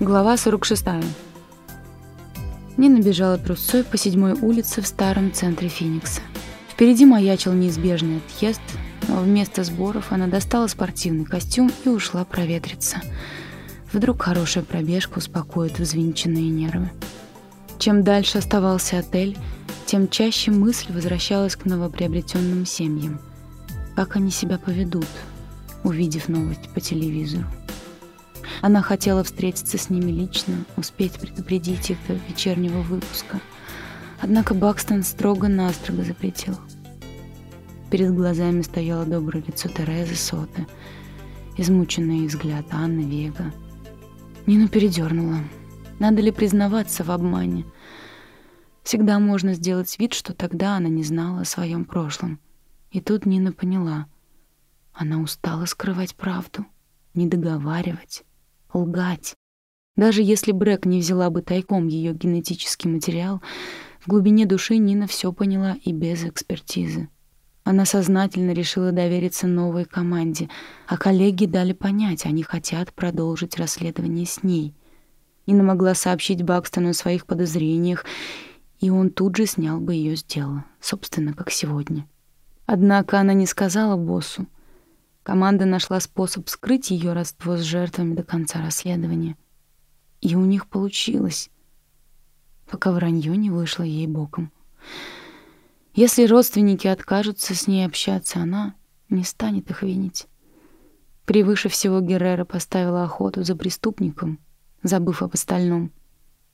Глава 46. Нина бежала трусцой по седьмой улице в старом центре Феникса. Впереди маячил неизбежный отъезд, но вместо сборов она достала спортивный костюм и ушла проветриться. Вдруг хорошая пробежка успокоит взвинченные нервы. Чем дальше оставался отель, тем чаще мысль возвращалась к новоприобретенным семьям. Как они себя поведут, увидев новость по телевизору. Она хотела встретиться с ними лично, успеть предупредить их до вечернего выпуска. Однако Бакстон строго-настрого запретил. Перед глазами стояло доброе лицо Терезы Соты, измученный взгляд Анны Вега. Нину передернула. Надо ли признаваться в обмане? Всегда можно сделать вид, что тогда она не знала о своем прошлом. И тут Нина поняла. Она устала скрывать правду, не договаривать лгать. Даже если Брэк не взяла бы тайком ее генетический материал, в глубине души Нина все поняла и без экспертизы. Она сознательно решила довериться новой команде, а коллеги дали понять, они хотят продолжить расследование с ней. Нина могла сообщить Бакстону о своих подозрениях, и он тут же снял бы ее с дела, собственно, как сегодня. Однако она не сказала боссу, Команда нашла способ скрыть ее родство с жертвами до конца расследования. И у них получилось, пока вранье не вышло ей боком. Если родственники откажутся с ней общаться, она не станет их винить. Превыше всего Геррера поставила охоту за преступником, забыв об остальном,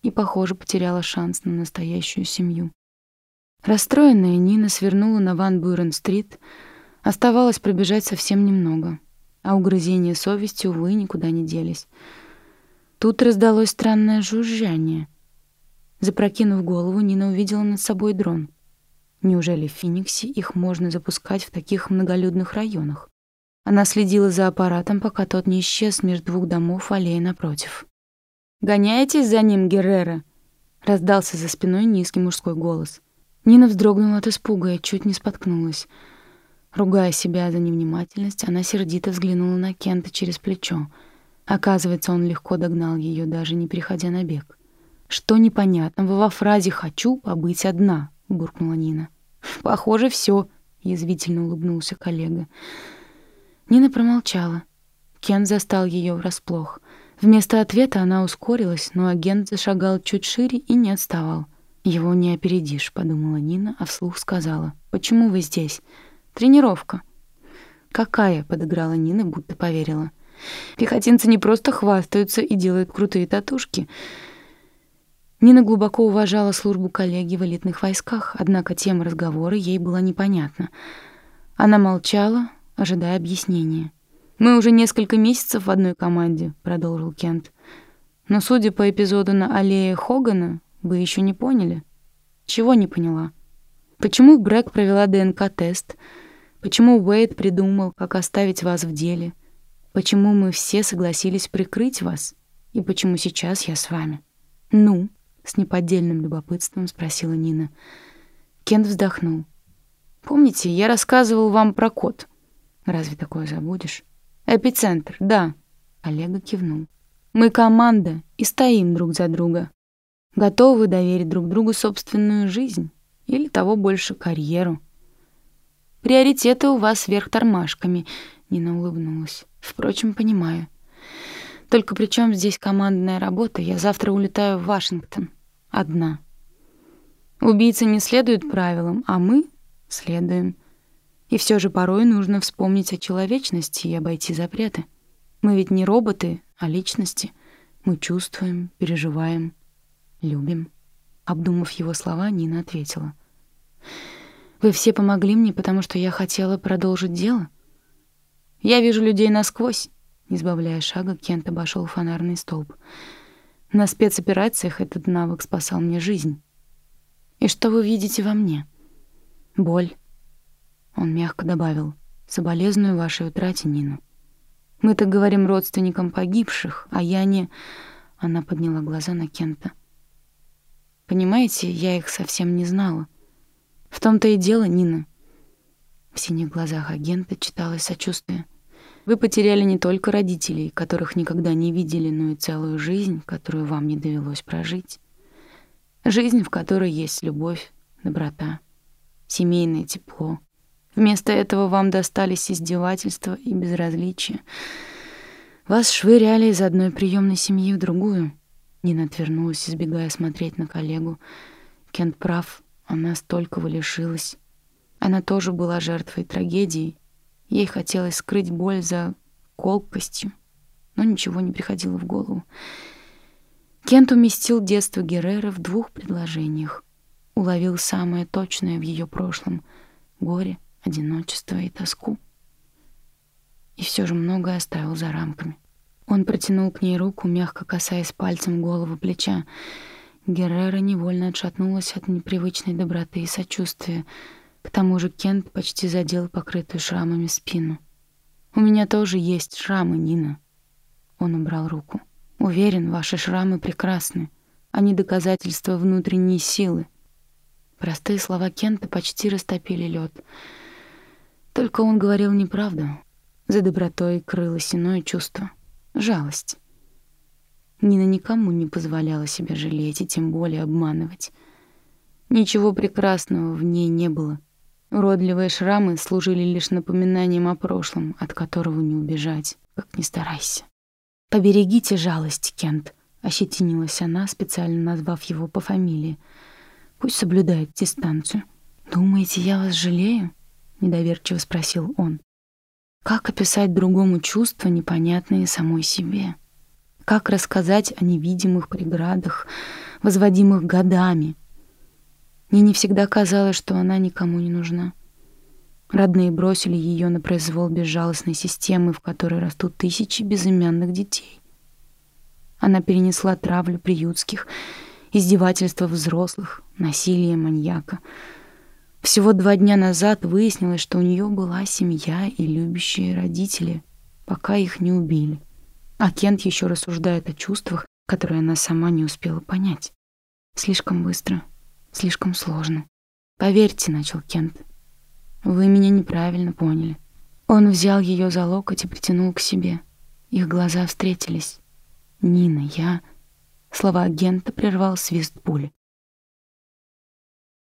и, похоже, потеряла шанс на настоящую семью. Расстроенная Нина свернула на Ван Буйрен-стрит, Оставалось пробежать совсем немного, а угрызения совести, увы, никуда не делись. Тут раздалось странное жужжание. Запрокинув голову, Нина увидела над собой дрон. Неужели в Фениксе их можно запускать в таких многолюдных районах? Она следила за аппаратом, пока тот не исчез между двух домов аллеи напротив. «Гоняетесь за ним, Геррера?» — раздался за спиной низкий мужской голос. Нина вздрогнула от испуга и чуть не споткнулась — Ругая себя за невнимательность, она сердито взглянула на Кента через плечо. Оказывается, он легко догнал ее, даже не приходя на бег. «Что непонятного во фразе «хочу побыть одна», — буркнула Нина. «Похоже, все, язвительно улыбнулся коллега. Нина промолчала. Кент застал ее врасплох. Вместо ответа она ускорилась, но агент зашагал чуть шире и не отставал. «Его не опередишь», — подумала Нина, а вслух сказала. «Почему вы здесь?» Тренировка. Какая, подыграла Нина, будто поверила. Пехотинцы не просто хвастаются и делают крутые татушки. Нина глубоко уважала службу коллеги в элитных войсках, однако тема разговора ей была непонятна. Она молчала, ожидая объяснения. «Мы уже несколько месяцев в одной команде», — продолжил Кент. «Но судя по эпизоду на аллее Хогана, вы еще не поняли». «Чего не поняла?» «Почему Брэк провела ДНК-тест?» Почему Уэйд придумал, как оставить вас в деле? Почему мы все согласились прикрыть вас? И почему сейчас я с вами? Ну, с неподдельным любопытством спросила Нина. Кент вздохнул. Помните, я рассказывал вам про код? Разве такое забудешь? Эпицентр, да. Олега кивнул. Мы команда и стоим друг за друга. Готовы доверить друг другу собственную жизнь или того больше карьеру. Приоритеты у вас вверх тормашками. Нина улыбнулась. Впрочем, понимаю. Только при чем здесь командная работа? Я завтра улетаю в Вашингтон. Одна. Убийцы не следуют правилам, а мы следуем. И все же порой нужно вспомнить о человечности и обойти запреты. Мы ведь не роботы, а личности. Мы чувствуем, переживаем, любим. Обдумав его слова, Нина ответила — вы все помогли мне, потому что я хотела продолжить дело? Я вижу людей насквозь. Не сбавляя шага, Кент обошел фонарный столб. На спецоперациях этот навык спасал мне жизнь. И что вы видите во мне? Боль. Он мягко добавил. Соболезную вашей утрате, Нина. Мы так говорим родственникам погибших, а я не... Она подняла глаза на Кента. Понимаете, я их совсем не знала. В том-то и дело, Нина. В синих глазах агента читалось сочувствие. Вы потеряли не только родителей, которых никогда не видели, но и целую жизнь, которую вам не довелось прожить. Жизнь, в которой есть любовь, доброта, семейное тепло. Вместо этого вам достались издевательства и безразличие. Вас швыряли из одной приемной семьи в другую. Нина отвернулась, избегая смотреть на коллегу. Кент прав, она столького лишилась. Она тоже была жертвой трагедии, Ей хотелось скрыть боль за колкостью, но ничего не приходило в голову. Кент уместил детство Геррера в двух предложениях. Уловил самое точное в ее прошлом — горе, одиночество и тоску. И все же многое оставил за рамками. Он протянул к ней руку, мягко касаясь пальцем головы плеча. Геррера невольно отшатнулась от непривычной доброты и сочувствия — к тому же Кент почти задел покрытую шрамами спину. «У меня тоже есть шрамы, Нина». Он убрал руку. «Уверен, ваши шрамы прекрасны. Они доказательства внутренней силы». Простые слова Кента почти растопили лед. Только он говорил неправду. За добротой крылось иное чувство — жалость. Нина никому не позволяла себя жалеть и тем более обманывать. Ничего прекрасного в ней не было. Уродливые шрамы служили лишь напоминанием о прошлом, от которого не убежать, как ни старайся. «Поберегите жалость, Кент», — ощетинилась она, специально назвав его по фамилии. «Пусть соблюдает дистанцию». «Думаете, я вас жалею?» — недоверчиво спросил он. «Как описать другому чувства, непонятные самой себе? Как рассказать о невидимых преградах, возводимых годами?» Мне не всегда казалось, что она никому не нужна. Родные бросили ее на произвол безжалостной системы, в которой растут тысячи безымянных детей. Она перенесла травлю приютских, издевательства взрослых, насилие маньяка. Всего два дня назад выяснилось, что у нее была семья и любящие родители, пока их не убили. А Кент еще рассуждает о чувствах, которые она сама не успела понять. Слишком быстро — Слишком сложно. Поверьте, начал Кент. Вы меня неправильно поняли. Он взял ее за локоть и притянул к себе. Их глаза встретились. Нина, я... Слова агента прервал свист пули.